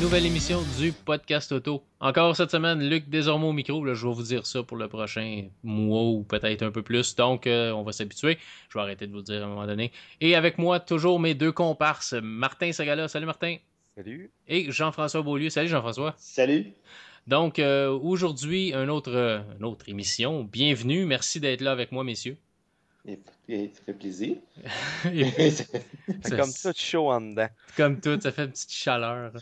nouvelle émission du podcast auto. Encore cette semaine, Luc désormais au micro. Là, je vais vous dire ça pour le prochain mois ou peut-être un peu plus. Donc, euh, on va s'habituer. Je vais arrêter de vous le dire à un moment donné. Et avec moi, toujours mes deux comparses, Martin Sagala. Salut Martin. Salut. Et Jean-François Beaulieu. Salut Jean-François. Salut. Donc, euh, aujourd'hui, un autre, euh, une autre émission. Bienvenue. Merci d'être là avec moi, messieurs. Et, et ça fait plaisir. C'est comme tout chaud en dedans. Comme tout, ça fait une petite chaleur.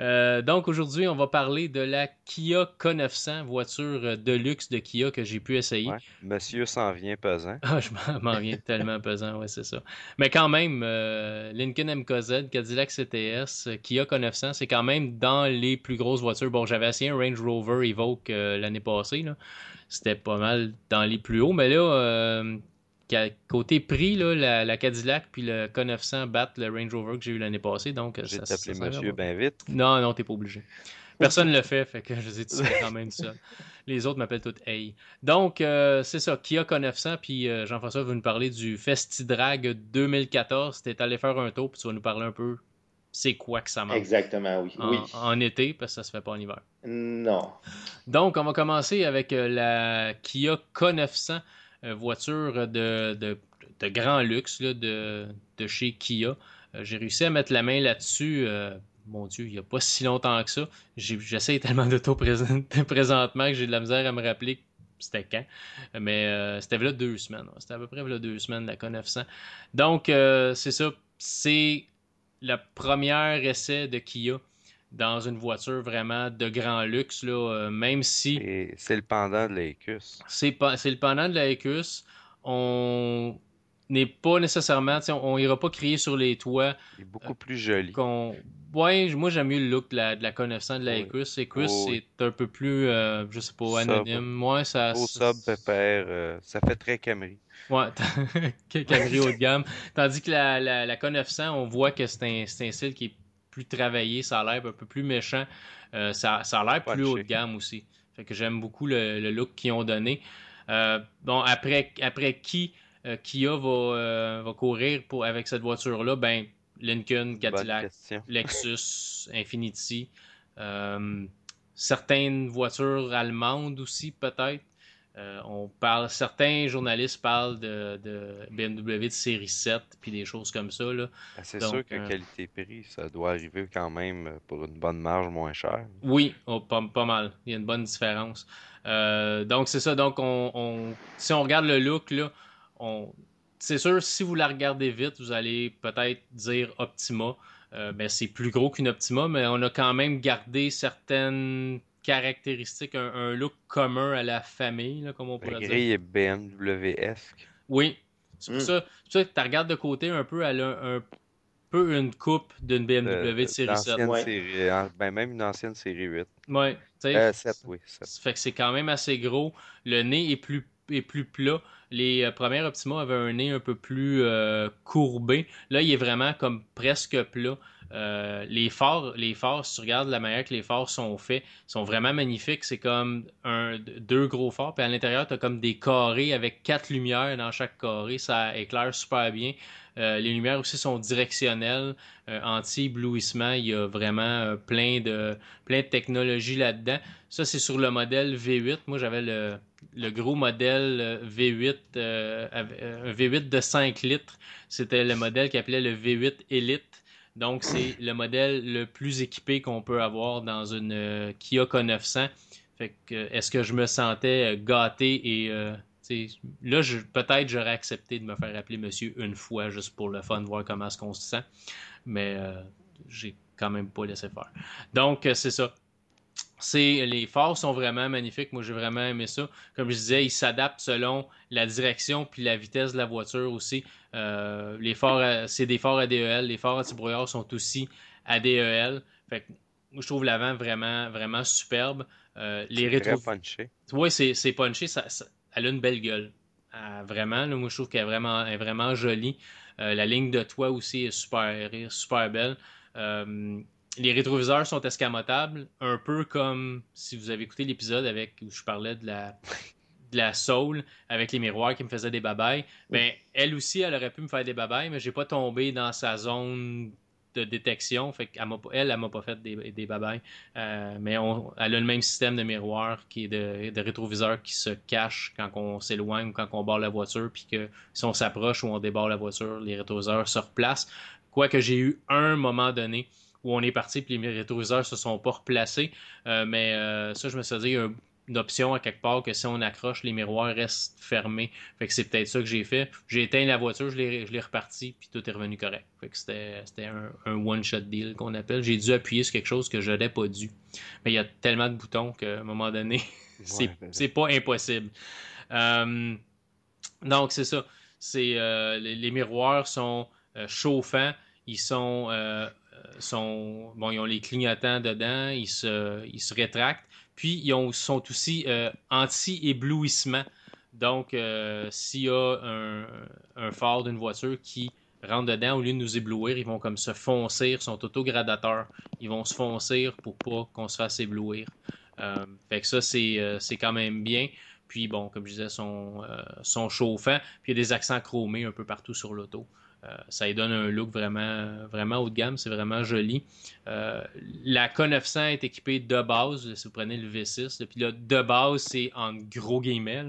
Euh, donc aujourd'hui, on va parler de la Kia K900, voiture euh, de luxe de Kia que j'ai pu essayer. Ouais. Monsieur s'en vient pesant. Ah, je m'en- viens tellement pesant, ouais, c'est ça. Mais quand même, euh, Lincoln MKZ, Cadillac CTS, Kia K900, c'est quand même dans les plus grosses voitures. Bon, j'avais essayé un Range Rover Evoque euh, l'année passée, là. C'était pas mal dans les plus hauts, mais là, côté prix, là, la, la Cadillac puis le K900 battent le Range Rover que j'ai eu l'année passée, donc J'ai t'appelé monsieur bien. ben vite. Non, non, t'es pas obligé. Personne ne le fait, fait que je les ai quand même seul. Les autres m'appellent tous Hey. Donc, euh, c'est ça, Kia K900, puis euh, Jean-François veut nous parler du FestiDrag 2014. T'es allé faire un tour, puis tu vas nous parler un peu c'est quoi que ça marche Exactement, oui. en, oui. en été, parce que ça se fait pas en hiver. Non. Donc, on va commencer avec euh, la Kia K900, euh, voiture de, de, de grand luxe de, de chez Kia. Euh, J'ai réussi à mettre la main là-dessus, euh, mon Dieu, il n'y a pas si longtemps que ça. J'essaie tellement d'auto présent- présentement que j'ai de la misère à me rappeler c'était quand. Mais euh, c'était là deux semaines. C'était à peu près là deux semaines, la K900. Donc, euh, c'est ça. C'est le premier essai de Kia dans une voiture vraiment de grand luxe, là, euh, même si Et c'est le pendant de l'Aicus. c'est le pendant de la Ecus, on n'est pas nécessairement, on, on ira pas crier sur les toits Il est beaucoup plus joli. qu'on... Ouais, moi j'aime mieux le look de la, de la K900 de la Oui. Ecus. Ecus, Oh, oui. c'est un peu plus, euh, je sais pas, anonyme. Moi, ça... Au sub pépère, euh, ça fait très Camry. Ouais, Camry haut de gamme. Tandis que la, la, la K900, on voit que c'est un, c'est un style qui est plus travaillé, ça a l'air un peu plus méchant. Euh, ça, ça a l'air plus haut de gamme aussi. Fait que j'aime beaucoup le, le look qu'ils ont donné. Euh, bon, après, après qui euh, Kia va, euh, va courir pour, avec cette voiture-là? Ben, Lincoln, Cadillac. Lexus, Infiniti. euh, certaines voitures allemandes aussi, peut-être? Euh, on parle, certains journalistes parlent de, de BMW de série 7 puis des choses comme ça. Là. Ah, C'est sûr que euh, qualité-prix, ça doit arriver quand même euh, pour une bonne marge moins chère. Oui, oh, pas, pas mal. Il y a une bonne différence. Euh, donc, c'est ça. Donc, on, on- si on regarde le look, là, on, c'est sûr, si vous la regardez vite, vous allez peut-être dire Optima. Ben, c'est plus gros qu'une Optima, mais on a quand même gardé certaines caractéristiques, un, un look commun à la famille, là, comme on La pourrait dire. grille est BMW-esque. Oui. C'est pour Mm. ça, ça que tu regardes de côté un peu, elle a un peu une coupe d'une BMW de série 7. d'ancienne Ouais. série, euh, ben même une ancienne série 8. Ouais, tu sais, Euh, 7, oui. 7. Ça fait que c'est quand même assez gros. Le nez est plus, est plus plat. Les euh, premières Optima avaient un nez un peu plus euh, courbé. Là, il est vraiment comme presque plat. Euh, les phares, les phares, si tu regardes la manière que les phares sont faits, sont vraiment magnifiques. C'est comme deux gros phares. Puis à l'intérieur, tu as comme des carrés avec quatre lumières dans chaque carré. Ça éclaire super bien. Euh, les lumières aussi sont directionnelles, euh, anti-éblouissement. Il y a vraiment plein de plein technologies là-dedans. Ça, c'est sur le modèle V8. Moi, j'avais le, le gros modèle euh, V8, euh, avec- euh, un V8 de 5 litres. C'était le modèle qui appelait le V8 Elite. Donc, c'est le modèle le plus équipé qu'on peut avoir dans une euh, Kia K900. Fait que, euh, est-ce que je me sentais euh, gâté et là, peut-être j'aurais accepté de me faire appeler monsieur une fois juste pour le fun, voir comment est-ce qu'on se sent. Mais euh, j'ai quand même pas laissé faire. Donc, c'est ça. C'est, les phares sont vraiment magnifiques. Moi, j'ai vraiment aimé ça. Comme je disais, ils s'adaptent selon la direction puis la vitesse de la voiture aussi. Euh, les phares, c'est des phares ADEL. Les phares anti-brouillard sont aussi ADEL. Fait que moi, je trouve l'avant vraiment, vraiment superbe. Euh, les C'est très rétro... punché. Oui, c'est, c'est punché. Ça, ça- elle a une belle gueule. Euh, vraiment, là, moi, je trouve qu'elle est vraiment, elle est vraiment jolie. Euh, la ligne de toit aussi est super, super belle. Euh, les rétroviseurs sont escamotables, un peu comme si vous avez écouté l'épisode avec où je parlais de la, de la Soul avec les miroirs qui me faisaient des babayes. Ben, elle aussi, elle aurait pu me faire des babayes, mais j'ai pas tombé dans sa zone de détection. Fait pas- elle, elle m'a pas fait des, des babayes. Euh, mais elle a le même système de miroir qui est de, de rétroviseur qui se cache quand on s'éloigne ou quand on barre la voiture. Puis que si on s'approche ou on débarre la voiture, les rétroviseurs se replacent. Quoique j'ai eu un moment donné où on est parti puis les rétroviseurs se sont pas replacés. Euh, mais euh, ça, je me suis dit, il y a un- une option à quelque part que si on accroche, les miroirs restent fermés. Fait que c'est peut-être ça que j'ai fait. J'ai éteint la voiture, je l'ai reparti, puis tout est revenu correct. Fait que c'était un, un one-shot deal qu'on appelle. J'ai dû appuyer sur quelque chose que je n'aurais pas dû. Mais il y a tellement de boutons qu'à un moment donné, c'est Ouais, ben, c'est pas impossible. Euh, donc, c'est ça. C'est les, les miroirs sont chauffants. Ils sont, sont. Bon, ils ont les clignotants dedans. Ils se, rétractent. Puis, ils ont- sont aussi euh, anti-éblouissement. Donc, euh, s'il y a un, phare d'une voiture qui rentre dedans, au lieu de nous éblouir, ils vont comme se foncir, sont autogradateurs. Ils vont se foncir pour pas qu'on se fasse éblouir. Euh, fait que ça, c'est quand même bien. Puis bon, comme je disais, sont, euh, sont chauffants. Puis il y a des accents chromés un peu partout sur l'auto. Euh, ça lui donne un look vraiment, vraiment haut de gamme, c'est vraiment joli. Euh, la K900 est équipée de base, si vous prenez le V6, là, puis là, de base, c'est en gros guillemets.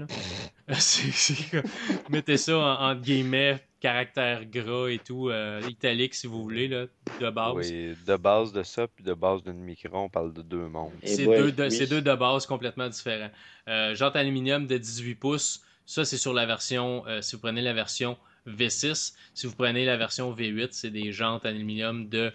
mettez ça en, guillemets, caractère gras et tout, euh, italique si vous voulez, là, de base. Oui, de base de ça, puis de base d'une micro, on parle de deux mondes. Et C'est ouais, deux, de, oui. deux de base complètement différents. Euh, jante aluminium de 18 pouces, ça c'est sur la version, euh, si vous prenez la version V6. Si vous prenez la version V8, c'est des jantes aluminium de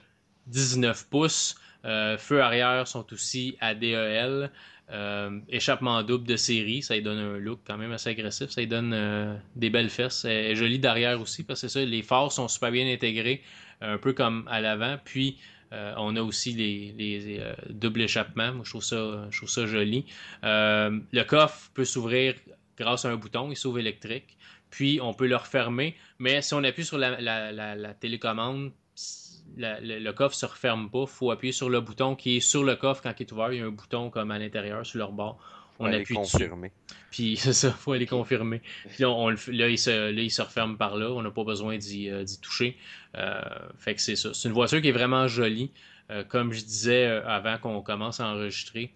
19 pouces. Euh, feux arrière sont aussi ADEL. Euh, échappement double de série, ça lui donne un look quand même assez agressif. Ça lui donne euh, des belles fesses. Elle est jolie derrière aussi parce que c'est ça, les phares sont super bien intégrés, un peu comme à l'avant. Puis on a aussi les, les, doubles échappements. Je trouve ça, je trouve ça joli. Le coffre peut s'ouvrir grâce à un bouton, il s'ouvre électrique. Puis on peut le refermer, mais si on appuie sur la, la- la- la télécommande, le, le coffre se referme pas. Il faut appuyer sur le bouton qui est sur le coffre quand il est ouvert. Il y a un bouton comme à l'intérieur sur leur bord. On est appuie dessus. confirmée. Puis c'est ça, faut aller confirmer. Puis là, on, le fait- là, il se, là, il se referme par là. On n'a pas besoin d'y euh, toucher. Euh, fait que c'est ça. C'est une voiture qui est vraiment jolie. Euh, comme je disais avant qu'on commence à enregistrer,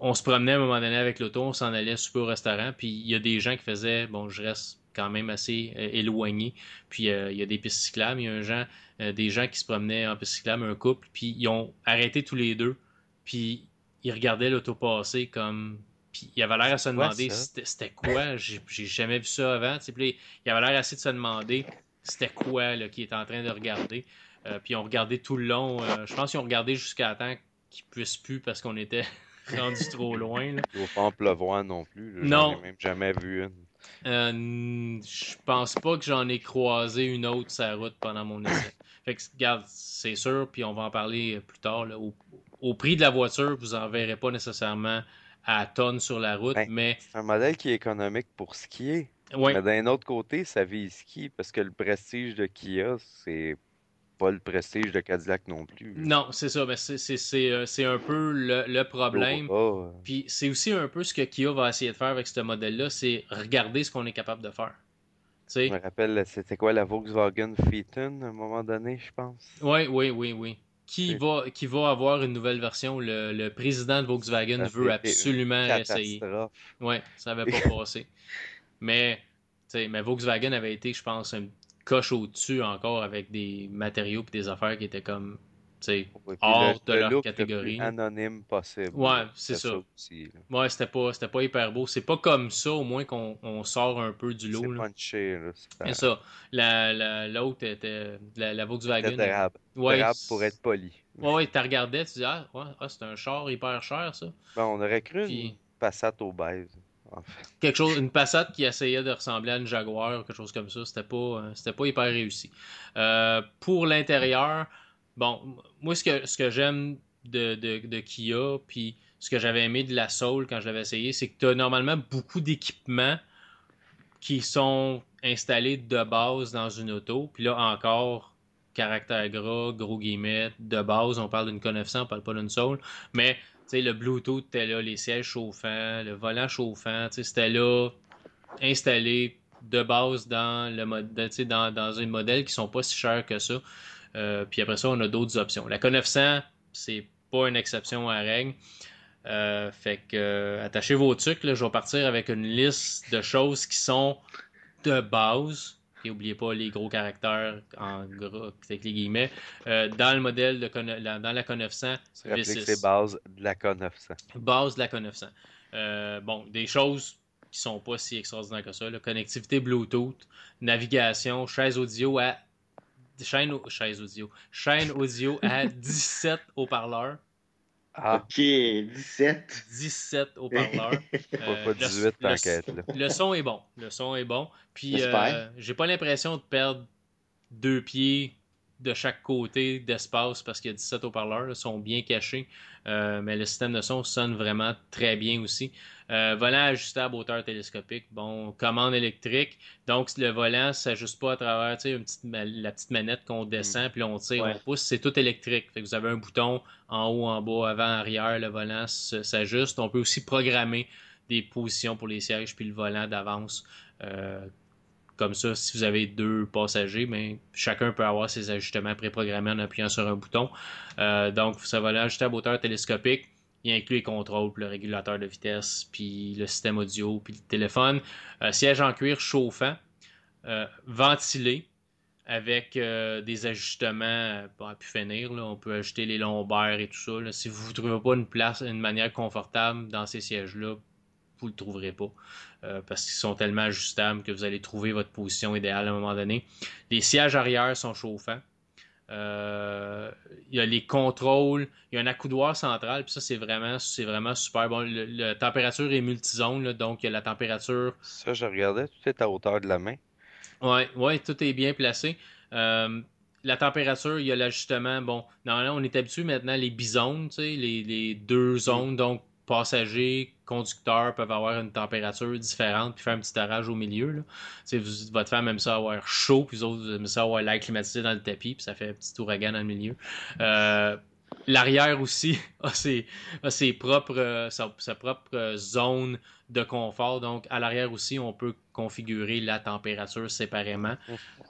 on se promenait à un moment donné avec l'auto, on s'en allait super au restaurant. Puis il y a des gens qui faisaient, bon, je reste quand même assez euh, éloigné. Puis euh, il y a des pistes cyclables. Il y a un gens, euh, des gens qui se promenaient en piste cyclable, un couple. Puis ils ont arrêté tous les deux. Puis ils regardaient l'auto passer comme. Puis il avait l'air à se demander c'était quoi? J'ai jamais vu ça avant. Puis il avait l'air assez de se demander c'était quoi là, qu'il était en train de regarder. Puis ils ont regardé tout le long. je pense qu'ils ont regardé jusqu'à temps qu'ils puissent plus parce qu'on était rendu trop loin. là. Il ne pas en pleuvoir non plus. là. J'en Non. ai même jamais vu une. Euh, je pense pas que j'en ai croisé une autre sur la route pendant mon essai. Fait que, regarde, c'est sûr, puis on va en parler plus tard. là. Au, au prix de la voiture, vous en verrez pas nécessairement à tonnes sur la route, Ben, mais C'est un modèle qui est économique pour skier. ouais, Mais d'un autre côté, ça vise ski parce que le prestige de Kia, c'est pas le prestige de Cadillac non plus. non, c'est ça, mais c'est- euh, c'est un peu le, le problème. Puis c'est aussi un peu ce que Kia va essayer de faire avec ce modèle-là, c'est regarder ce qu'on est capable de faire. Je me rappelle, c'était quoi la Volkswagen Phaeton à un moment donné, je pense? Oui, oui, oui, oui. Qui va, qui va avoir une nouvelle version? Le, le président de Volkswagen Ça veut absolument essayer. Ouais, ça n'avait pas passé. Mais, mais Volkswagen avait été, je pense, une coche au-dessus encore avec des matériaux et des affaires qui étaient comme, tu sais, Ouais, puis hors le- de le leur look le catégorie. plus anonyme possible. Ouais, c'est ça. aussi, ouais, c'était pas, c'était pas hyper beau. C'est pas comme ça, au moins, qu'on on sort un peu du lot. C'est là. punché, là. C'est ça. La, la, l'autre était, la, la Volkswagen. C'était d'érable. Ouais, pour être poli. Ouais, ouais, tu regardais, tu dis, ah, ouais, ah, c'est un char hyper cher, ça. Bon, on aurait cru Puis- une Passat obèse. Quelque chose, une Passat qui essayait de ressembler à une Jaguar, quelque chose comme ça. C'était pas, euh, c'était pas hyper réussi. Euh, pour l'intérieur, bon, moi ce que, ce que j'aime de, de, de Kia, puis ce que j'avais aimé de la Soul quand je l'avais essayé, c'est que tu as normalement beaucoup d'équipements qui sont installés de base dans une auto. Puis là encore, caractère gras, gros guillemets, de base, on parle d'une K900, on parle pas d'une Soul. Mais tu sais, le Bluetooth était là, les sièges chauffants, le volant chauffant, c'était là, installé de base dans le mode, dans, dans un modèle qui sont pas si chers que ça. Euh, puis après ça, on a d'autres options. La K900, c'est pas une exception à règle. Euh, fait que euh, attachez vos trucs. Là, je vais partir avec une liste de choses qui sont de base. Et n'oubliez pas les gros caractères en gras avec les guillemets. Euh, dans le modèle de la- dans la K900, Se rappeler que V6. c'est base de la K900. base de la K900. Euh, bon, des choses qui sont pas si extraordinaires que ça. là. Connectivité Bluetooth, navigation, chaise audio à chaîne, chaise audio, chaîne audio à 17 haut-parleurs. Ah, Ok, 17. 17 haut-parleurs. pas, Euh, pas le- 18 le- t'enquête, là. Le son est bon. Le son est bon. Puis J'espère. euh, j'ai pas l'impression de perdre deux pieds de chaque côté d'espace parce qu'il y a 17 haut-parleurs. Ils sont bien cachés. Euh, mais le système de son sonne vraiment très bien aussi. Euh, volant ajustable hauteur télescopique. Bon, commande électrique. Donc le volant s'ajuste pas à travers une petite la petite manette qu'on descend puis on tire, Ouais. on pousse. C'est tout électrique. Fait que vous avez un bouton en haut, en bas, avant, arrière. Le volant s'ajuste. On peut aussi programmer des positions pour les sièges puis le volant d'avance. Euh, comme ça, si vous avez deux passagers, ben, chacun peut avoir ses ajustements préprogrammés en appuyant sur un bouton. Euh, donc, ça va ajustable à hauteur télescopique. Il inclut les contrôles, le régulateur de vitesse, puis le système audio, puis le téléphone. Euh, siège en cuir chauffant, euh, ventilé, avec des ajustements pas à pu finir. On peut ajuster les lombaires et tout ça. Si vous ne trouvez pas une place, une manière confortable dans ces sièges-là, vous ne le trouverez pas. Euh, parce qu'ils sont tellement ajustables que vous allez trouver votre position idéale à un moment donné. Les sièges arrière sont chauffants. Euh, il y a les contrôles, il y a un accoudoir central, puis ça c'est vraiment, c'est vraiment super. Bon, le- la température est multizone, là, donc il y a la température Ça, je regardais, tout est à hauteur de la main. Ouais, ouais, tout est bien placé. Euh, la température, il y a l'ajustement. Bon, normalement, on est habitué maintenant les bizones, tu sais, les, les deux zones, donc passagers, conducteurs peuvent avoir une température différente puis faire un petit orage au milieu. Là. Vous- votre femme aime ça avoir chaud, puis les autres vous aiment ça avoir l'air climatisé dans le tapis, puis ça fait un petit ouragan dans le milieu. Euh, L'arrière aussi a ses, a ses propres, euh, sa, sa propre zone de confort. Donc, à l'arrière aussi, on peut configurer la température séparément.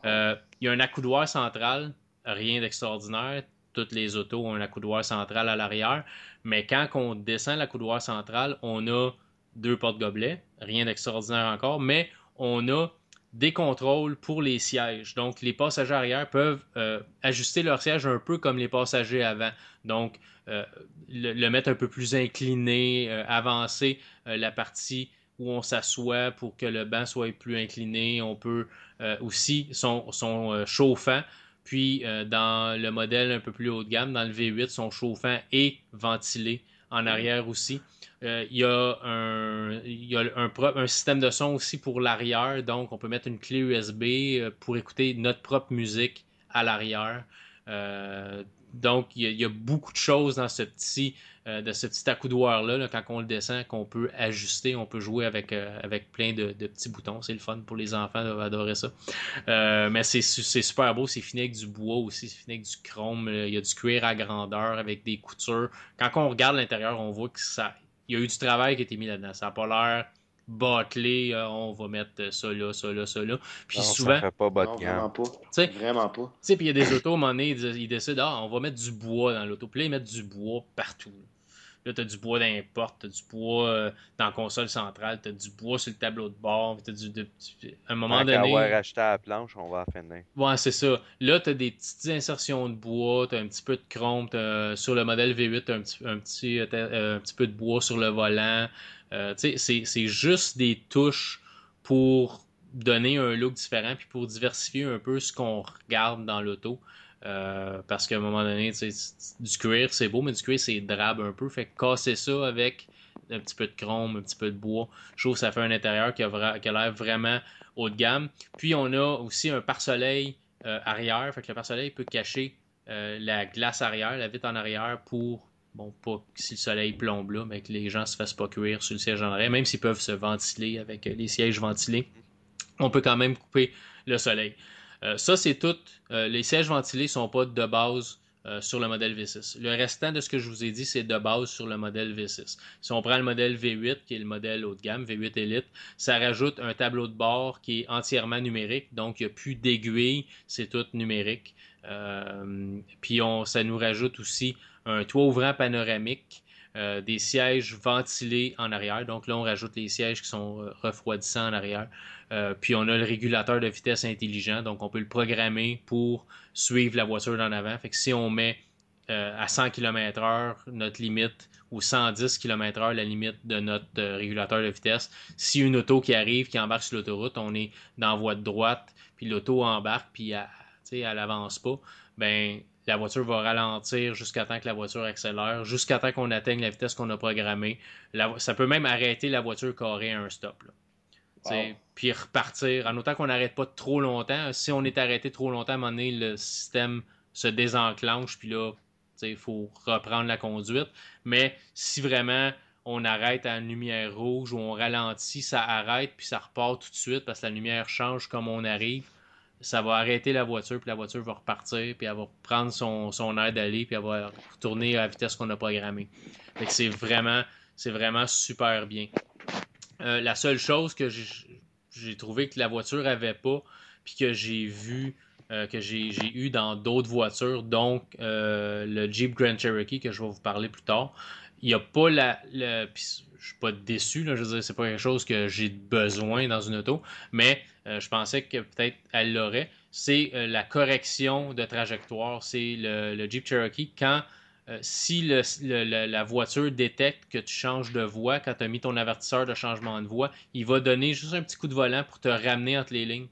Euh, il y a un accoudoir central, rien d'extraordinaire. Toutes les autos ont un accoudoir central à l'arrière. Mais quand on descend l'accoudoir central, on a deux porte-gobelets, rien d'extraordinaire encore, mais on a des contrôles pour les sièges. Donc, les passagers arrière peuvent euh, ajuster leur siège un peu comme les passagers avant. Donc, euh, le, mettre un peu plus incliné, euh, avancer la partie où on s'assoit pour que le banc soit plus incliné. On peut aussi, sont euh, chauffants. Puis, euh, dans le modèle un peu plus haut de gamme, dans le V8, sont chauffants et ventilés en arrière aussi. Euh, il y a, un, il y a un, pro- un système de son aussi pour l'arrière, donc on peut mettre une clé USB euh, pour écouter notre propre musique à l'arrière. Euh, donc il y, a, il y a beaucoup de choses dans ce petit, euh, de ce petit accoudoir-là, là, quand on le descend, qu'on peut ajuster, on peut jouer avec, euh, avec plein de, de petits boutons. C'est le fun pour les enfants, ils doivent adorer ça. Euh, mais c'est su- c'est super beau, c'est fini avec du bois aussi, c'est fini avec du chrome, il y a du cuir à grandeur avec des coutures. Quand on regarde l'intérieur, on voit que ça, il y a eu du travail qui a été mis là-dedans. Ça n'a pas l'air bâclé, on va mettre ça là, ça là, ça là. Puis Non, souvent, ça fait pas bas Non, de vraiment pas. Vraiment pas. tu sais, puis il y a des autos, à un moment donné, ils, décident, ah, on va mettre du bois dans l'auto. Puis là, ils mettent du bois partout. Là, t'as du bois dans les portes, t'as du bois euh, dans la console centrale, t'as du bois sur le tableau de bord, t'as du... de- à un moment Tant donné... avoir acheté à la planche, on va en finir. Ouais, c'est ça. Là, tu as des petites insertions de bois, tu as un petit peu de chrome. t'as- Sur le modèle V8, tu as un petit, un, petit, euh, t'as, euh, un petit peu de bois sur le volant. Euh, tu sais, c'est c'est juste des touches pour donner un look différent puis pour diversifier un peu ce qu'on regarde dans l'auto. Euh, parce qu'à un moment donné, du cuir, c'est beau, mais du cuir, c'est drabe un peu. Fait que casser ça avec un petit peu de chrome, un petit peu de bois, je trouve que ça fait un intérieur qui a, l'air vraiment haut de gamme. Puis on a aussi un pare-soleil euh, arrière. Fait que le pare-soleil peut cacher euh, la glace arrière, la vitre en arrière pour, bon, pas si le soleil plombe là, mais que les gens se fassent pas cuire sur le siège en arrière, même s'ils peuvent se ventiler avec les sièges ventilés. On peut quand même couper le soleil. Euh, ça, c'est tout. Euh, les sièges ventilés sont pas de base euh, sur le modèle V6. Le restant de ce que je vous ai dit, c'est de base sur le modèle V6. Si on prend le modèle V8, qui est le modèle haut de gamme, V8 Elite, ça rajoute un tableau de bord qui est entièrement numérique, donc il n'y a plus d'aiguille, c'est tout numérique. Puis ça nous rajoute aussi un toit ouvrant panoramique, euh, des sièges ventilés en arrière. Donc là, on rajoute les sièges qui sont euh, refroidissants en arrière. Euh, puis on a le régulateur de vitesse intelligent, donc on peut le programmer pour suivre la voiture d'en avant. Fait que si on met à 100 km/h notre limite ou 110 km/h la limite de notre régulateur de vitesse, si une auto qui arrive, qui embarque sur l'autoroute, on est dans la voie de droite, puis l'auto embarque, puis elle, tu sais, elle avance pas, ben la voiture va ralentir jusqu'à temps que la voiture accélère, jusqu'à temps qu'on atteigne la vitesse qu'on a programmée. La- ça peut même arrêter la voiture carrée à un stop. là. Wow. Puis repartir. En autant qu'on n'arrête pas trop longtemps. Si on est arrêté trop longtemps, à un moment donné, le système se désenclenche, puis là, il faut reprendre la conduite. Mais si vraiment on arrête à une lumière rouge ou on ralentit, ça arrête, puis ça repart tout de suite parce que la lumière change comme on arrive, ça va arrêter la voiture, puis la voiture va repartir, puis elle va prendre son, son air d'aller, puis elle va retourner à la vitesse qu'on a programmée. Fait que c'est vraiment, c'est vraiment super bien. Euh, la seule chose que j'ai trouvé que la voiture avait pas, puis que j'ai vu, euh, que j'ai eu dans d'autres voitures, donc euh, le Jeep Grand Cherokee que je vais vous parler plus tard, il n'y a pas la. puis je suis pas déçu, là, je veux dire, c'est pas quelque chose que j'ai besoin dans une auto, mais euh, je pensais que peut-être elle l'aurait. C'est euh, la correction de trajectoire. C'est le, Jeep Cherokee quand. euh, si la voiture détecte que tu changes de voie, quand tu as mis ton avertisseur de changement de voie, il va donner juste un petit coup de volant pour te ramener entre les lignes.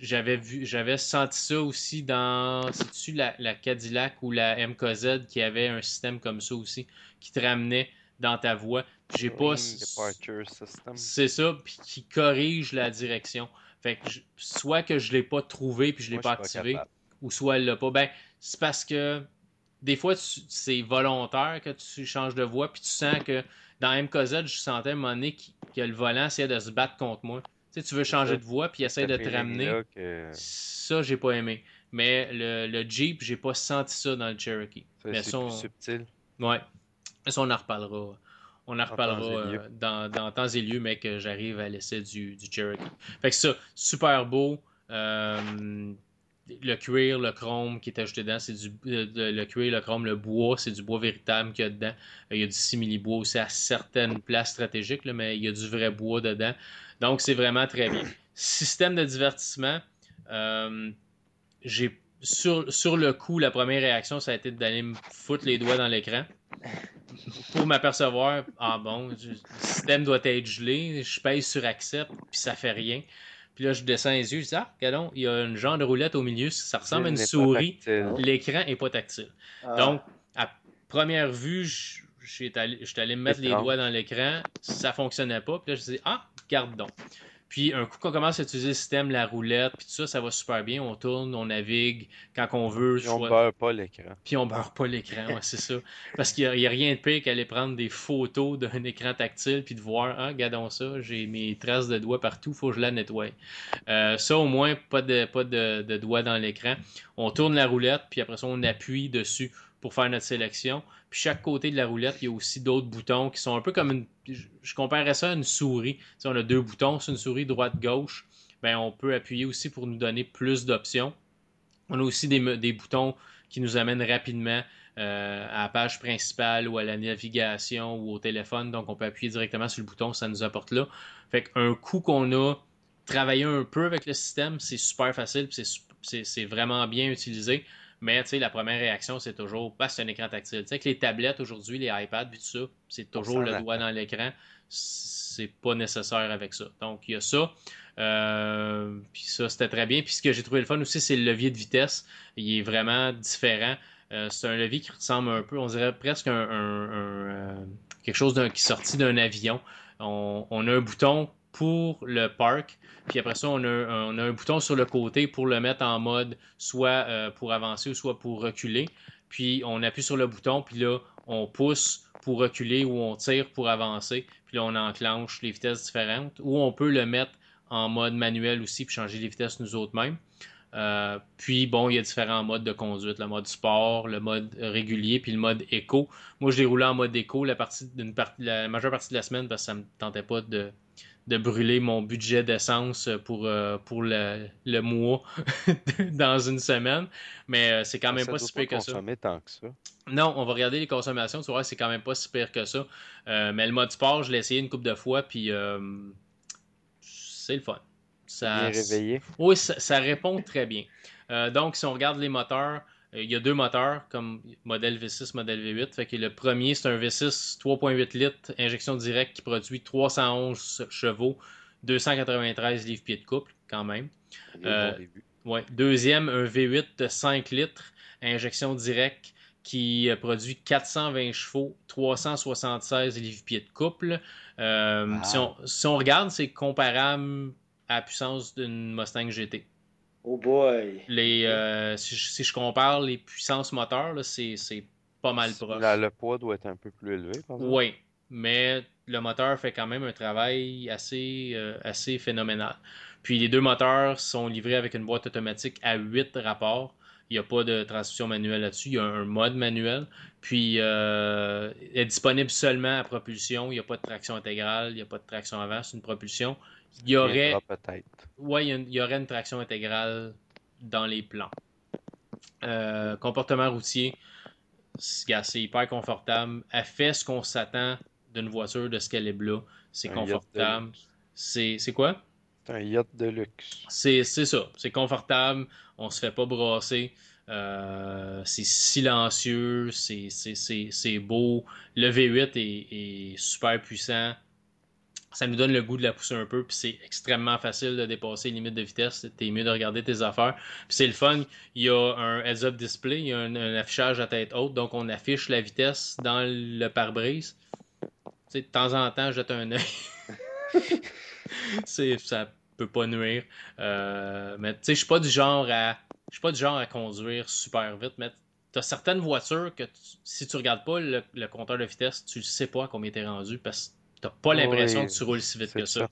J'avais senti ça aussi dans, la, la Cadillac ou la MKZ qui avait un système comme ça aussi, qui te ramenait dans ta voie. J'ai pas, c'est ça, puis qui corrige la direction. Fait que je- soit que je l'ai pas trouvé puis je l'ai pas activé, ou soit elle l'a pas. Ben, c'est parce que des fois, c'est volontaire que tu changes de voie, puis tu sens que dans MKZ, je sentais donné qu'il- que le volant essayait de se battre contre moi. Tu sais, tu veux changer ça. de voie, puis essaie de te ramener. que- Ça, j'ai pas aimé. Mais le, le Jeep, j'ai pas senti ça dans le Cherokee. C'est on- subtil. Ouais. Ça, on en reparlera. On en reparlera euh, dans, dans temps et lieu, mais que j'arrive à l'essai du, du Cherokee. Fait que ça, super beau. Euh, le cuir, le chrome qui est ajouté dedans, c'est du euh, le, le cuir, le chrome, le bois, c'est du bois véritable qu'il y a dedans. Il y a du simili-bois aussi à certaines places stratégiques, là, mais il y a du vrai bois dedans. Donc, c'est vraiment très bien. Système de divertissement, euh, j'ai sur, sur le coup, la première réaction, ça a été d'aller me foutre les doigts dans l'écran pour m'apercevoir, ah bon, le système doit être gelé, je pèse sur accept, puis ça fait rien. Puis là, je descends les yeux, je dis, ah, regardons, il y a une genre de roulette au milieu, ça ressemble à une n'est souris, l'écran est pas tactile. Ah. Donc, à première vue, je je suis allé, je suis allé me mettre les doigts dans l'écran, ça fonctionnait pas. Puis là, je me dis, ah, garde donc. Puis un coup qu'on commence à utiliser le système, la roulette, puis tout ça, ça va super bien. On tourne, on navigue quand on veut. Puis on soit- beurre pas l'écran. puis on beurre pas l'écran, ouais, c'est ça. Parce qu'il n'y a, rien de pire qu'aller prendre des photos d'un écran tactile puis de voir, ah, regardons ça, j'ai mes traces de doigts partout, faut que je la nettoie. Euh, ça, au moins, pas de, pas de, de doigts dans l'écran. On tourne la roulette, puis après ça, on appuie dessus pour faire notre sélection. Puis chaque côté de la roulette, il y a aussi d'autres boutons qui sont un peu comme une. Je, comparerais ça à une souris. Sais, on a deux boutons, c'est une souris droite-gauche. Ben, on peut appuyer aussi pour nous donner plus d'options. On a aussi des, des boutons qui nous amènent rapidement euh, à la page principale ou à la navigation ou au téléphone. Donc, on peut appuyer directement sur le bouton, ça nous apporte là. Fait qu'un coup qu'on a travaillé un peu avec le système, c'est super facile, c'est vraiment bien utilisé. Mais la première réaction, c'est toujours, bah, c'est un écran tactile. Tu sais, avec les tablettes aujourd'hui, les iPads, puis tout ça, c'est toujours le doigt dans l'écran. C'est pas nécessaire avec ça. Donc, il y a ça. Euh, puis ça, c'était très bien. Puis ce que j'ai trouvé le fun aussi, c'est le levier de vitesse. Il est vraiment différent. Euh, c'est un levier qui ressemble un peu, on dirait presque un, euh, quelque chose qui est sorti d'un avion. On, on a un bouton pour le parc, puis après ça, on a, un- un bouton sur le côté pour le mettre en mode soit euh, pour avancer ou soit pour reculer. Puis on appuie sur le bouton, puis là, on pousse pour reculer ou on tire pour avancer. Puis là, on enclenche les vitesses différentes. Ou on peut le mettre en mode manuel aussi, puis changer les vitesses nous autres mêmes. Euh, puis bon, il y a différents modes de conduite, le mode sport, le mode régulier, puis le mode éco. Moi, je l'ai roulé en mode éco la, la majeure partie de la semaine parce que ça me tentait pas de, de brûler mon budget d'essence pour, euh, pour le, le mois dans une semaine. Mais euh, c'est quand même Ça pas si pire que ça. tant que ça. Non, on va regarder les consommations, tu vois, c'est quand même pas si pire que ça. Euh, mais le mode sport, je l'ai essayé une couple de fois, puis euh, c'est le fun. Ça, Bien réveillé. oui, ça, ça répond très bien. Euh, donc, si on regarde les moteurs, euh, il y a deux moteurs comme modèle V6, modèle V8. Fait que le premier, c'est un V6 3.8 litres, injection directe qui produit 311 chevaux, 293 livres-pieds de couple, quand même. Euh. Ouais. Deuxième, un V8 de 5 litres, injection directe, qui euh, produit 420 chevaux, 376 livres-pieds de couple. Euh, Wow. si, on, si on regarde, c'est comparable à la puissance d'une Mustang GT. Oh boy. Les, euh, si, je, si je compare les puissances moteurs, là, c'est c'est pas mal proche. Là, le poids doit être un peu plus élevé, par exemple. Oui, mais le moteur fait quand même un travail assez, euh, assez phénoménal. Puis les deux moteurs sont livrés avec une boîte automatique à 8 rapports. Il n'y a pas de transmission manuelle là-dessus. Il y a un mode manuel. Puis euh, il est disponible seulement à propulsion. Il n'y a pas de traction intégrale. Il n'y a pas de traction avant. C'est une propulsion. Il y aurait, peut-être. ouais, il y a une- il y aurait une traction intégrale dans les plans. Euh, comportement routier, c'est hyper confortable. Elle fait ce qu'on s'attend d'une voiture de ce calibre-là. C'est confortable. c'est quoi? C'est un yacht de luxe. C'est ça. C'est confortable. On se fait pas brasser. Euh, c'est silencieux. C'est c'est- c'est- c'est beau. Le V8 est, est super puissant. Ça nous donne le goût de la pousser un peu. Puis c'est extrêmement facile de dépasser les limites de vitesse. T'es mieux de regarder tes affaires. Puis c'est le fun. Il y a un heads-up display. Il y a un, un affichage à tête haute. Donc on affiche la vitesse dans le pare-brise. Tu sais, de temps en temps, jette un œil. c'est ça peut pas nuire. Euh, mais tu sais, je suis pas du genre à je suis pas du genre à conduire super vite, mais t'as certaines voitures que tu- si tu regardes pas le, le compteur de vitesse, tu sais pas à combien t'es rendu parce que t'as pas l'impression Oui, que tu roules si vite que ça. ça.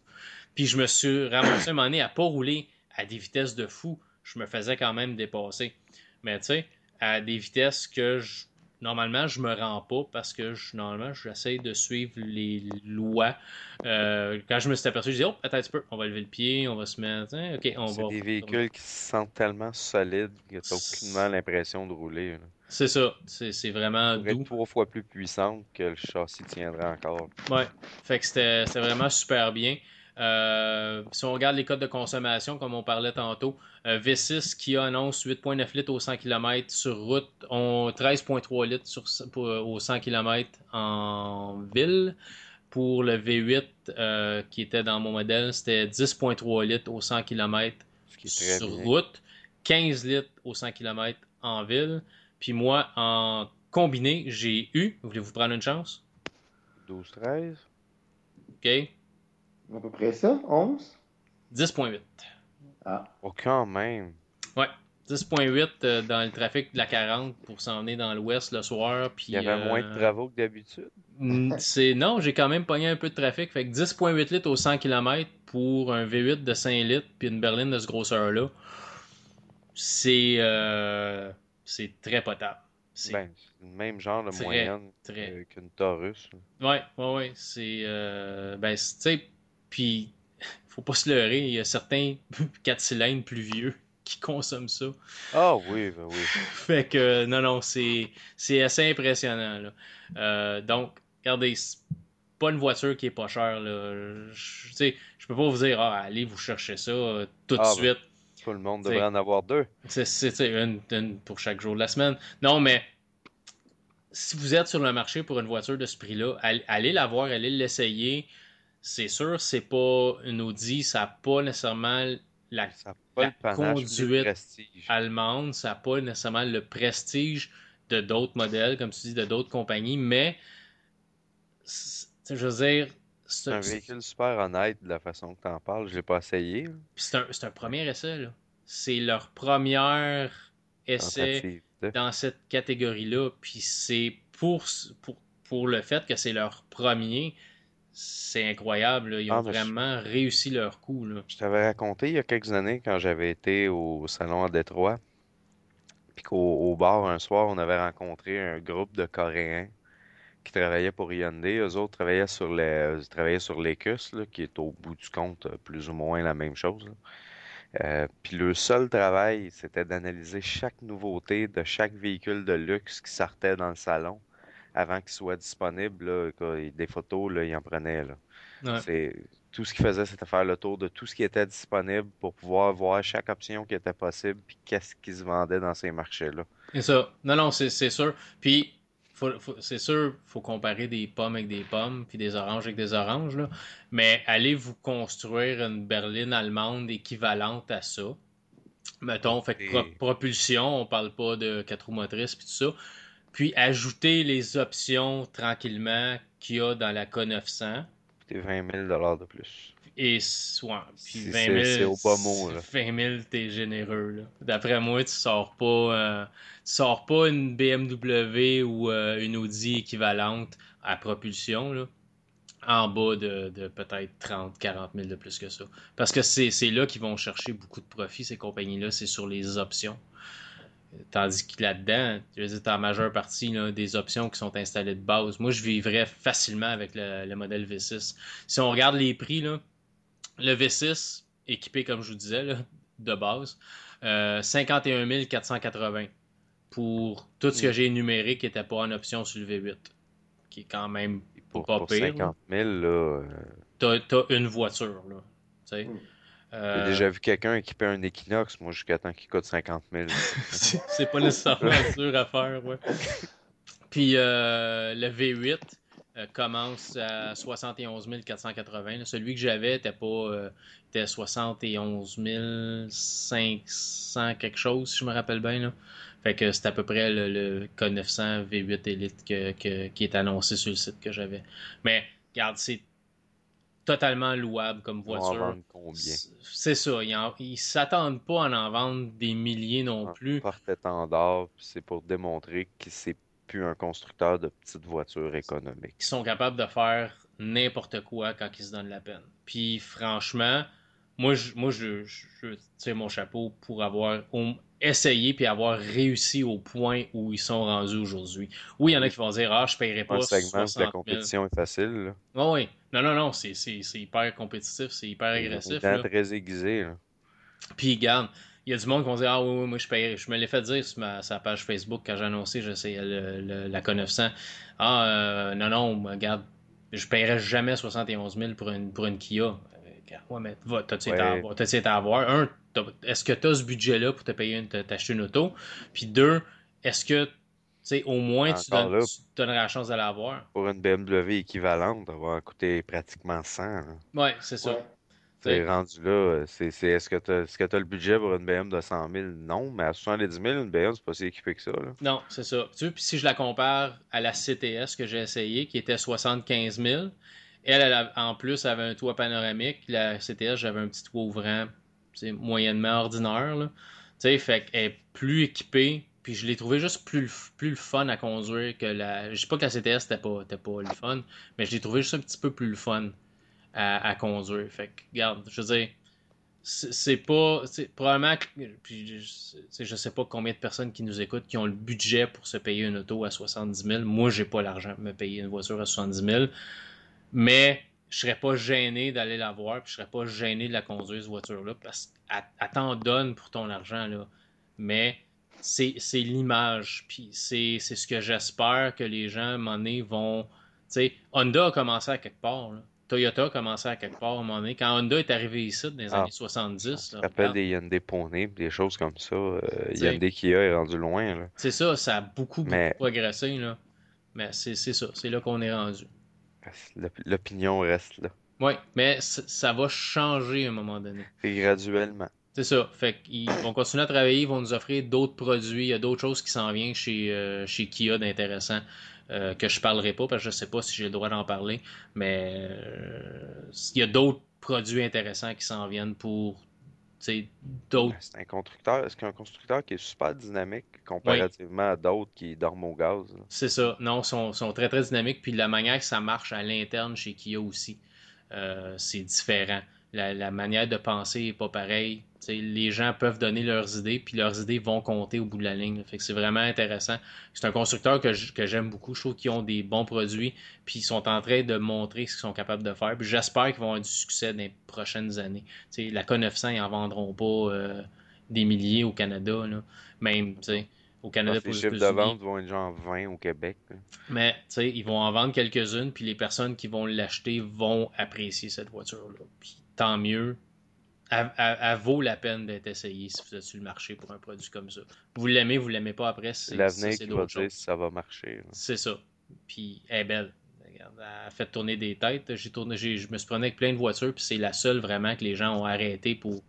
Puis je me suis ramassé un moment donné à pas rouler à des vitesses de fou. Je me faisais quand même dépasser. Mais tu sais, à des vitesses que je- normalement je me rends pas parce que je, normalement j'essaie de suivre les lois. Euh, quand je me suis aperçu, je dis oh attends un petit peu, on va lever le pied, on va se mettre, hein, ok, on C'est va. des véhicules qui se sentent tellement solides que t'as aucunement l'impression de rouler. C'est ça, c'est c'est vraiment Pour être doux. trois fois plus puissante que le châssis tiendrait encore. Ouais, fait que c'était c'était vraiment super bien. Euh, si on regarde les codes de consommation, comme on parlait tantôt, euh, V6 qui annonce 8,9 litres au 100 km sur route, ont 13,3 litres sur, pour, au 100 km en ville. Pour le V8 euh, qui était dans mon modèle, c'était 10,3 litres au 100 km Ce qui est très sur bien. route, 15 litres au 100 km en ville. Puis moi, en combiné, j'ai eu, voulez-vous prendre une chance? 12-13. OK? À peu près ça, 11? 10.8. Ah, Oh, quand même. Ouais. 10.8 euh, dans le trafic de la 40 pour s'en venir dans l'ouest le soir. Puis, Il y avait moins de euh, travaux que d'habitude? c'est Non, j'ai quand même pogné un peu de trafic. Fait que 10.8 litres au 100 km pour un V8 de 5 litres puis une berline de ce grosseur-là, c'est euh, c'est très potable. C'est Ben, c'est le même genre de très, moyenne très. qu'une Taurus. Ouais, ouais, ouais. C'est. euh, ben, c'est- tu sais, puis, faut pas se leurrer, il y a certains 4 cylindres plus vieux qui consomment ça. Ah oui, ben oui. Fait que, non, non, c'est c'est assez impressionnant, là. Euh, donc, regardez, pas une voiture qui est pas chère, là. Je- je peux pas vous dire, ah, allez vous chercher ça euh, tout de Ah, ben. suite. Tout le monde devrait en avoir deux. C'est une pour chaque jour de la semaine. Non, mais si vous êtes sur le marché pour une voiture de ce prix-là, allez, allez la voir, allez l'essayer. C'est sûr, c'est pas une Audi, ça n'a pas nécessairement la pas conduite allemande, ça n'a pas nécessairement le prestige de d'autres modèles, comme tu dis, de d'autres compagnies, mais je veux dire, C'est un véhicule super honnête de la façon que tu en parles. Je l'ai pas essayé. c'est un, un premier essai, là. C'est leur premier essai dans cette catégorie-là. Puis c'est pour, pour, pour le fait que c'est leur premier, c'est incroyable. là. Ils ont Ah, je- vraiment réussi leur coup. Là. Je t'avais raconté il y a quelques années quand j'avais été au salon à Détroit, puis qu'au au bar un soir, on avait rencontré un groupe de Coréens qui travaillaient pour Hyundai, eux autres travaillaient sur les, travaillaient sur l'Ecus, qui est au bout du compte euh, plus ou moins la même chose. Euh, puis le seul travail, c'était d'analyser chaque nouveauté de chaque véhicule de luxe qui sortait dans le salon avant qu'il soit disponible. Là, quoi, et des photos, là, il en prenait. Ouais. C'est tout ce qu'il faisait, c'était faire le tour de tout ce qui était disponible pour pouvoir voir chaque option qui était possible puis qu'est-ce qui se vendait dans ces marchés-là. C'est ça. Non, non, c'est sûr. Puis, c'est sûr, faut comparer des pommes avec des pommes, puis des oranges avec des oranges, là. Mais allez vous construire une berline allemande équivalente à ça. Mettons, fait que Et- propulsion, on parle pas de quatre roues motrices, puis tout ça. Puis, ajouter les options tranquillement qu'il y a dans la K900. C'était 20 000 dollars de plus. Et soit, puis C'est- 20 c'est- 000, c'est au bas mot, là. 20 000, t'es généreux, là. D'après moi, tu sors pas, euh, tu sors pas une BMW ou euh, une Audi équivalente à propulsion, là, en bas de, de peut-être 30, 40 000 de plus que ça. Parce que c'est c'est là qu'ils vont chercher beaucoup de profit, ces compagnies-là, c'est sur les options. Tandis que là-dedans, dire, t'as la majeure partie là, des options qui sont installées de base. Moi, je vivrais facilement avec le, le modèle V6. Si on regarde les prix, là, le V6, équipé comme je vous disais, là, de base, euh, 51 480 pour tout ce que Mm. j'ai énuméré qui n'était pas en option sur le V8. Qui est quand même Pour, Pas pour pire, 50 000, là, euh, T'as t'as une voiture, là. Tu sais. Mm. Euh, j'ai déjà vu quelqu'un équiper un Equinox, moi, jusqu'à temps qu'il coûte 50 000. c'est c'est pas nécessairement dur à faire, ouais. Puis euh, le V8 euh, commence à 71 480. là. Celui que j'avais était pas euh, était 71 500 quelque chose, si je me rappelle bien. Là. Fait que c'est à peu près le, le K900 V8 Elite que- que- qui est annoncé sur le site que j'avais. Mais regarde, c'est totalement louable comme voiture. C'est- ça. Ils, ils s'attendent pas à en vendre des milliers non En plus. porte-étendard, c'est pour démontrer que c'est plus un constructeur de petites voitures économiques. Ils sont capables de faire n'importe quoi quand ils se donnent la peine. Puis franchement, moi, je, moi, je, je, je tire mon chapeau pour avoir essayé puis avoir réussi au point où ils sont rendus aujourd'hui. Oui, il y en a qui vont dire Ah, je paierai Un pas segment où 60 la 000. compétition est facile. Ah oui. Non, non, non, c'est c'est- c'est hyper compétitif, c'est hyper agressif. Là. très aiguisées, là. Puis, regarde, il y a du monde qui vont dire Ah oui, oui, moi je paye. Je me l'ai fait dire sur ma la page Facebook quand j'ai annoncé j'essayais le, le- la K900. Ah, euh, non, non, regarde, je paierais jamais 71 000 pour une, pour une Kia. Euh, Ouais, mais va, t'as-tu été à Ouais. à avoir? Un, est-ce que tu as ce budget-là pour te payer une, t'acheter une auto? Puis deux, est-ce que, tu sais, au moins tu, donnes, là. tu donnerais la chance de l'avoir? Pour une BMW équivalente, ça va coûter pratiquement 100, là. Ouais, c'est ça. Ouais. C'est rendu là, c'est, c'est- est-ce que tu est-ce que t'as le budget pour une BM de 100 000? Non, mais à 70 000, une BM, c'est pas si équipé que ça, là. Non, c'est ça. Tu vois, puis si je la compare à la CTS que j'ai essayé, qui était 75 000, elle, elle a- en plus, avait un toit panoramique. La CTS, j'avais un petit toit ouvrant, moyennement ordinaire. Là. Tu sais, fait qu'elle est plus équipée. Puis je l'ai trouvé juste plus, plus le fun à conduire que la. Je dis pas que la CTS n'était pas, pas le fun, mais je l'ai trouvé juste un petit peu plus le fun à, conduire. Fait que, regarde, je veux dire, c'est pas. Probablement je, je sais pas combien de personnes qui nous écoutent qui ont le budget pour se payer une auto à 70 000. Moi, j'ai pas l'argent pour me payer une voiture à 70 000. Mais je serais pas gêné d'aller la voir, puis je serais pas gêné de la conduire, cette voiture-là, parce qu'elle t'en donne pour ton argent, là. Mais c'est l'image, puis c'est ce que j'espère que les gens, à un moment donné, vont... Tu sais, Honda a commencé à quelque part, là. Toyota a commencé à quelque part à un moment donné. Quand Honda est arrivé ici dans les Ah. années 70, Je me rappelle des Hyundai Poney, des choses comme ça. euh. Hyundai Kia est rendu loin, c'est ça, ça a beaucoup, beaucoup Mais- progressé, là. Mais c'est ça, c'est là qu'on est rendu. L'op- L'opinion reste là. Oui, mais ça va changer à un moment donné. C'est graduellement. C'est ça. Fait qu'ils vont continuer à travailler, ils vont nous offrir d'autres produits. Il y a d'autres choses qui s'en viennent chez, euh, chez Kia d'intéressant euh, que je parlerai pas parce que je sais pas si j'ai le droit d'en parler. Mais euh, il y a d'autres produits intéressants qui s'en viennent pour d'autres. C'est un constructeur, est-ce qu'un constructeur qui est super dynamique comparativement à d'autres qui dorment au gaz? C'est ça. Non, ils sont, sont très très dynamiques. Puis la manière que ça marche à l'interne chez Kia aussi, euh, c'est différent. La, manière de penser n'est pas pareille. les gens peuvent donner leurs idées, puis leurs idées vont compter au bout de la ligne. Fait que c'est vraiment intéressant. C'est un constructeur que j'aime beaucoup. Je trouve qu'ils ont des bons produits, puis ils sont en train de montrer ce qu'ils sont capables de faire. J'espère qu'ils vont avoir du succès dans les prochaines années. la K900, ils en vendront pas euh, des milliers au Canada. Là. Même, au Canada Les chiffres de vente vont être genre 20 au Québec. Mais, tu sais, ils vont en vendre quelques-unes, puis les personnes qui vont l'acheter vont apprécier cette voiture-là. Puis tant mieux. Elle, vaut la peine d'être essayée si vous êtes sur le marché pour un produit comme ça. Vous l'aimez, vous l'aimez pas après, c'est L'avenir qui va dire si ça va marcher. C'est ça. Puis elle est belle. Regarde, elle a fait tourner des têtes. J'ai tourné, je me suis promené avec plein de voitures, puis c'est la seule vraiment que les gens ont arrêté pour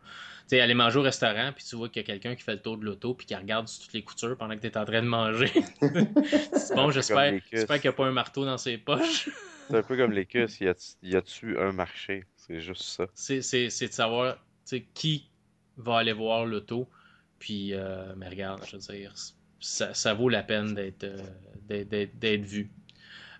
tu aller manger au restaurant, puis tu vois qu'il y a quelqu'un qui fait le tour de l'auto, puis qui regarde sur toutes les coutures pendant que tu es en train de manger. bon, j'espère qu'il n'y a pas un marteau dans ses poches. C'est un peu comme les cus, y a-tu un marché? C'est juste ça. C'est de savoir qui va aller voir l'auto, puis, euh, mais regarde, je veux dire, ça, ça vaut la peine d'être euh, vu.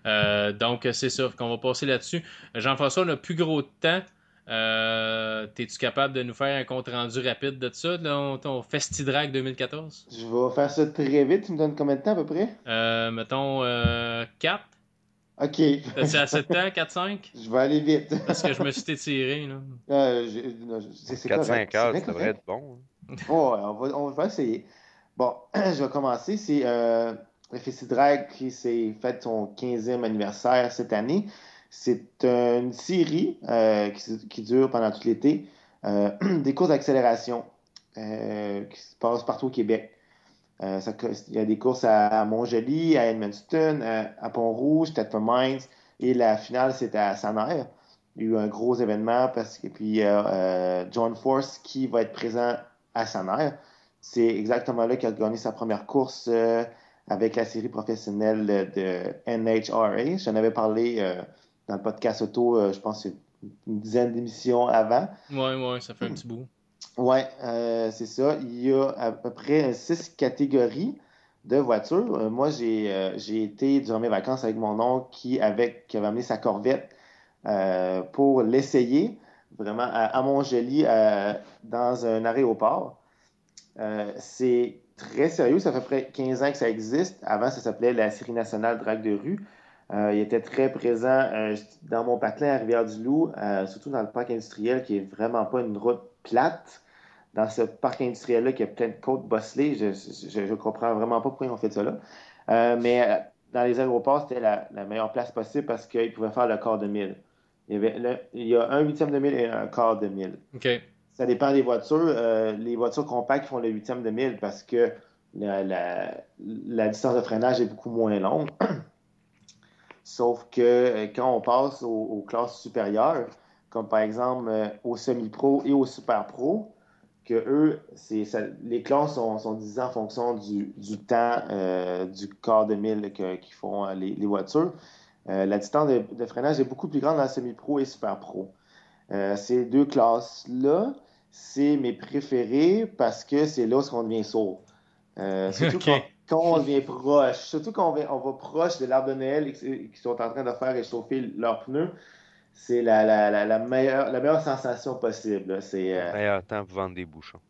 Euh, donc, c'est ça qu'on va passer là-dessus. Jean-François, on n'a plus gros de temps. Euh, T'es-tu capable de nous faire un compte rendu rapide de ça, là, ton Festidrag 2014? Je vais faire ça très vite. Tu me donnes combien de temps à peu près? Euh, mettons euh, 4. Ok. T'as-tu assez de temps, 4-5? Je vais aller vite. Parce que je me suis étiré. Là. Euh, 4-5 heures, ça devrait être bon. Hein. Oh, on, va, on va essayer. Bon, je vais commencer. C'est euh, le Festidrag qui s'est fait son 15e anniversaire cette année. C'est une série euh, qui, dure pendant tout l'été, euh, des courses d'accélération euh, qui se passent partout au Québec. Il y a des courses à, Montjoli, à Edmundston, à, Pont-Rouge, Tetford Mines, et la finale, c'était à Saner. Il y a eu un gros événement parce que puis John Force qui va être présent à Saner. C'est exactement là qu'il a gagné sa première course avec la série professionnelle de NHRA. J'en avais parlé dans le podcast auto, euh, je pense une dizaine d'émissions avant. Oui, oui, ça fait un petit bout. Oui, euh, c'est ça. Il y a à peu près six catégories de voitures. Euh, moi, j'ai été durant mes vacances avec mon oncle qui, avait amené sa Corvette pour l'essayer vraiment à, à dans un aéroport. c'est très sérieux. Ça fait près 15 ans que ça existe. Avant, ça s'appelait la Série nationale Drag de rue. Euh, il était très présent euh, dans mon patelin à Rivière-du-Loup, euh, surtout dans le parc industriel qui est vraiment pas une route plate. Dans ce parc industriel-là qui a plein de côtes bosselées, je, ne comprends vraiment pas pourquoi ils ont fait ça là. mais dans les aéroports, c'était la, meilleure place possible parce qu'ils pouvaient faire le quart de mille. Il y, a un huitième de mille et un quart de mille. Ça dépend des voitures. les voitures compactes font le huitième de mille parce que la distance de freinage est beaucoup moins longue. Sauf que euh, quand on passe aux, classes supérieures, comme par exemple euh, au semi-pro et au super-pro, que eux, les classes sont, sont divisées en fonction du, temps euh, du quart de mille qui font les, voitures. la distance de, freinage est beaucoup plus grande dans semi-pro et super-pro. ces deux classes-là, c'est mes préférés parce que c'est là où on devient sourd. surtout quand on vient proche, surtout quand on, on va proche de l'arbre de Noël et qu'ils sont en train de faire réchauffer leurs pneus, c'est la, la, la, meilleure, la meilleure sensation possible. C'est, euh... meilleur temps pour vendre des bouchons.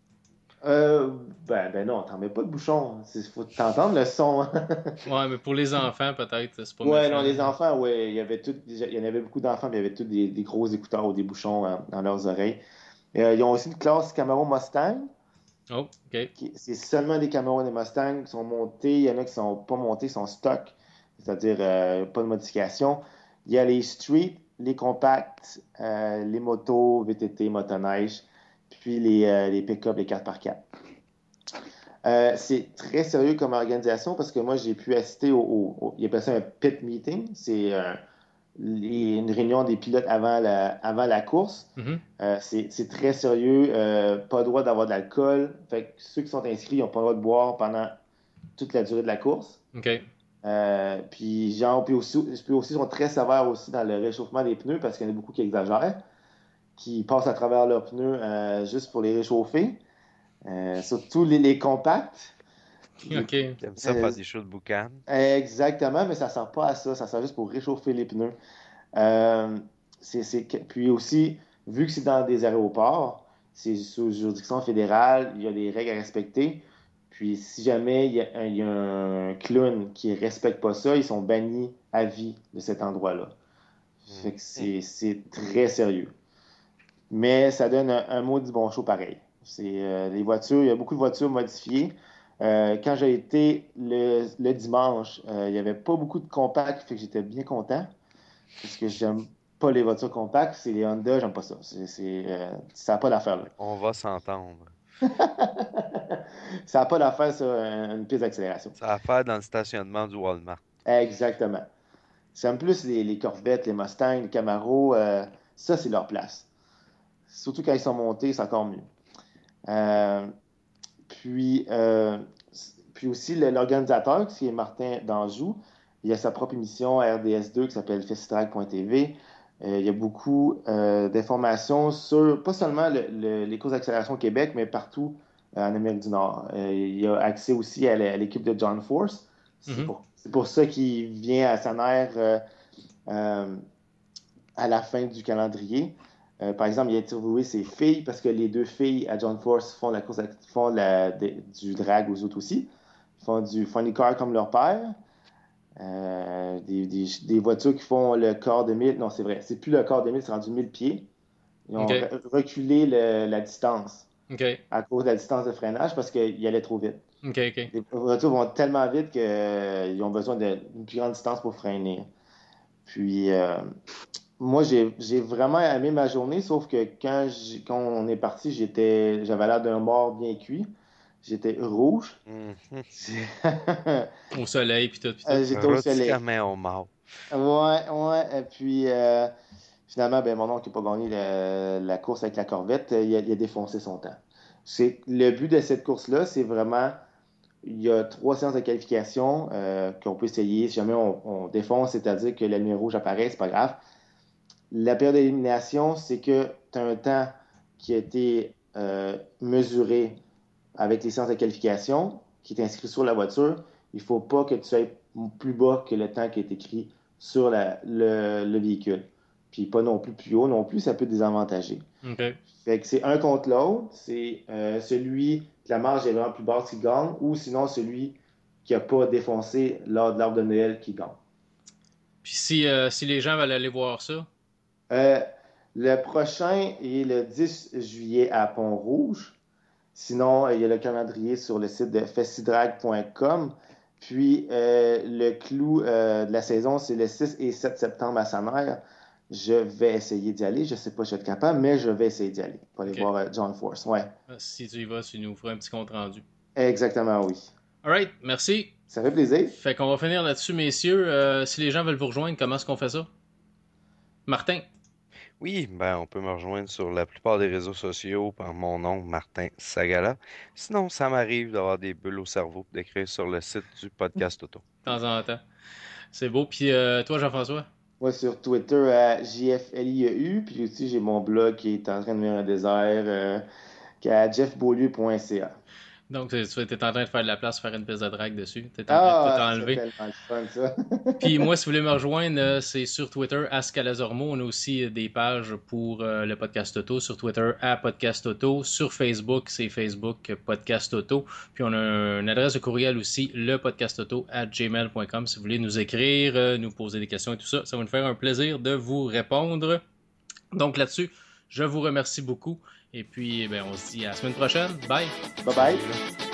Euh, ben, ben non, t'en mets pas de bouchons. Il faut t'entendre le son. ouais, mais pour les enfants, peut-être, c'est pas Ouais, non, les enfants, ouais. Il y, avait tout, il y en avait beaucoup d'enfants, mais il y avait tous des, gros écouteurs ou des bouchons euh, dans leurs oreilles. Euh, ils ont aussi une classe Camaro Mustang. Oh, OK. C'est seulement des Camaro et des Mustang qui sont montés. Il y en a qui sont pas montés, sont stock, c'est-à-dire euh, pas de modification. Il y a les street, les compacts, euh, les motos, VTT, motoneige, puis les, euh, les pick-up, les 4x4. c'est très sérieux comme organisation parce que moi, j'ai pu assister au, au, il a ça un pit meeting. C'est une réunion des pilotes avant la, avant la course. Mm-hmm. Euh, c'est très sérieux. Euh, pas le droit d'avoir de l'alcool. Fait ceux qui sont inscrits n'ont pas le droit de boire pendant toute la durée de la course. Euh, puis, genre, puis aussi, puis aussi sont très sévères aussi dans le réchauffement des pneus parce qu'il y en a beaucoup qui exagèrent, qui passent à travers leurs pneus juste pour les réchauffer. surtout les, les compacts. OK. J'aime ça faire des choses de boucan. Exactement, mais ça ne sert pas à ça. Ça sert juste pour réchauffer les pneus. Euh, Puis aussi, vu que c'est dans des aéroports, c'est sous juridiction fédérale, il y a des règles à respecter. Puis si jamais il y, a, il y a un clown qui ne respecte pas ça, ils sont bannis à vie de cet endroit-là. Fait que c'est très sérieux. Mais ça donne un, un mot du bon show pareil. C'est euh, les voitures, il y a beaucoup de voitures modifiées. Euh, quand j'ai été le, le dimanche, euh, il n'y avait pas beaucoup de compacts, fait que j'étais bien content. Parce que j'aime pas les voitures compactes, c'est les Honda, j'aime pas ça. Euh, ça n'a pas d'affaire là. On va s'entendre. ça n'a pas d'affaire sur une piste d'accélération. Ça a affaire dans le stationnement du Walmart. Exactement. J'aime plus les, les Corvettes, les Mustangs, les Camaro, euh, ça c'est leur place. Surtout quand ils sont montés, c'est encore mieux. Euh, puis, euh, puis aussi, l'organisateur, qui est Martin d'Anjou, il a sa propre émission à RDS2 qui s'appelle festidrag.tv. Euh, il y a beaucoup euh, d'informations sur, pas seulement le- le- les courses d'accélération au Québec, mais partout euh, en Amérique du Nord. Il a accès aussi à l'équipe de John Force. C'est Mhm. pour, c'est pour ça qu'il vient à euh, euh, à la fin du calendrier. Par exemple, il a interviewé ses filles parce que les deux filles à John Force font la course, font la- de- du drag aux autres aussi. Ils font du funny car comme leur père. Euh, des, des- des voitures qui font le quart de 1000. Non, c'est vrai. C'est plus le quart de 1000, c'est rendu 1000 pieds. Ils ont reculé le- la distance à cause de la distance de freinage parce qu'ils allaient trop vite. Les voitures vont tellement vite qu'ils ont besoin d'une plus grande distance pour freiner. Puis, euh, moi, j'ai vraiment aimé ma journée, sauf que quand, quand on est parti, j'avais l'air d'un mort bien cuit. J'étais rouge. Mhm. Au soleil, puis tout, puis tout. Euh, J'étais au soleil. un homard. Ouais, ouais. Et puis, euh, finalement, ben, mon oncle n'a pas gagné le- la course avec la Corvette. euh, Il a, il a défoncé son temps. C'est, le but de cette course-là, c'est vraiment. Il y a trois séances de qualification euh, qu'on peut essayer. Si jamais on, on défonce, c'est-à-dire que la lumière rouge apparaît, c'est pas grave. La période d'élimination, c'est que tu as un temps qui a été euh, mesuré avec les séances de qualification, qui est inscrit sur la voiture. Il faut pas que tu sois plus bas que le temps qui est écrit sur la- le, le véhicule. Puis pas non plus plus haut non plus, ça peut désavantager. OK. Fait que c'est un contre l'autre, c'est euh, celui que la marge est vraiment plus basse qui gagne, ou sinon celui qui n'a pas défoncé lors de l'arbre de Noël qui gagne. Puis si, euh, si les gens veulent aller voir ça, Euh, le prochain est le 10 juillet à Pont-Rouge. Sinon, euh, il y a le calendrier sur le site de festidrag.com. Puis, euh, le clou euh, de la saison, c'est le 6 et 7 septembre à Saner. Je vais essayer d'y aller. Je ne sais pas si je vais être capable, mais je vais essayer d'y aller pour aller voir John Force. Ouais, euh, si tu y vas, tu nous feras un petit compte rendu. exactement, oui. Alright, merci. Ça fait plaisir. Fait qu'on va finir là-dessus, messieurs. Euh, si les gens veulent vous rejoindre, comment est-ce qu'on fait ça? Martin. Oui, ben on peut me rejoindre sur la plupart des réseaux sociaux par mon nom, Martin Sagala. Sinon, ça m'arrive d'avoir des bulles au cerveau et d'écrire sur le site du podcast auto. de temps en temps. C'est beau. Puis euh, toi, Jean-François? Moi, sur Twitter, à JFLIEU. Puis aussi, j'ai mon blog qui est en train de venir un désert, euh, qui est à jeffbeaulieu.ca. Donc, tu es en train de faire de la place, faire une piste de drague dessus. Tu Ah, fun, ça. Puis moi, si vous voulez me rejoindre, euh, c'est sur Twitter, à Scalazormo. On a aussi euh, des pages pour euh, le podcast auto. Sur Twitter, à Podcast Auto. Sur Facebook, c'est Facebook Podcast Auto. Puis on a une adresse de courriel aussi, lepodcastauto à gmail.com. Si vous voulez nous écrire, euh, nous poser des questions et tout ça, ça va nous faire un plaisir de vous répondre. Donc là-dessus, je vous remercie beaucoup. Et puis, eh ben, on se dit à la semaine prochaine. Bye! Bye bye.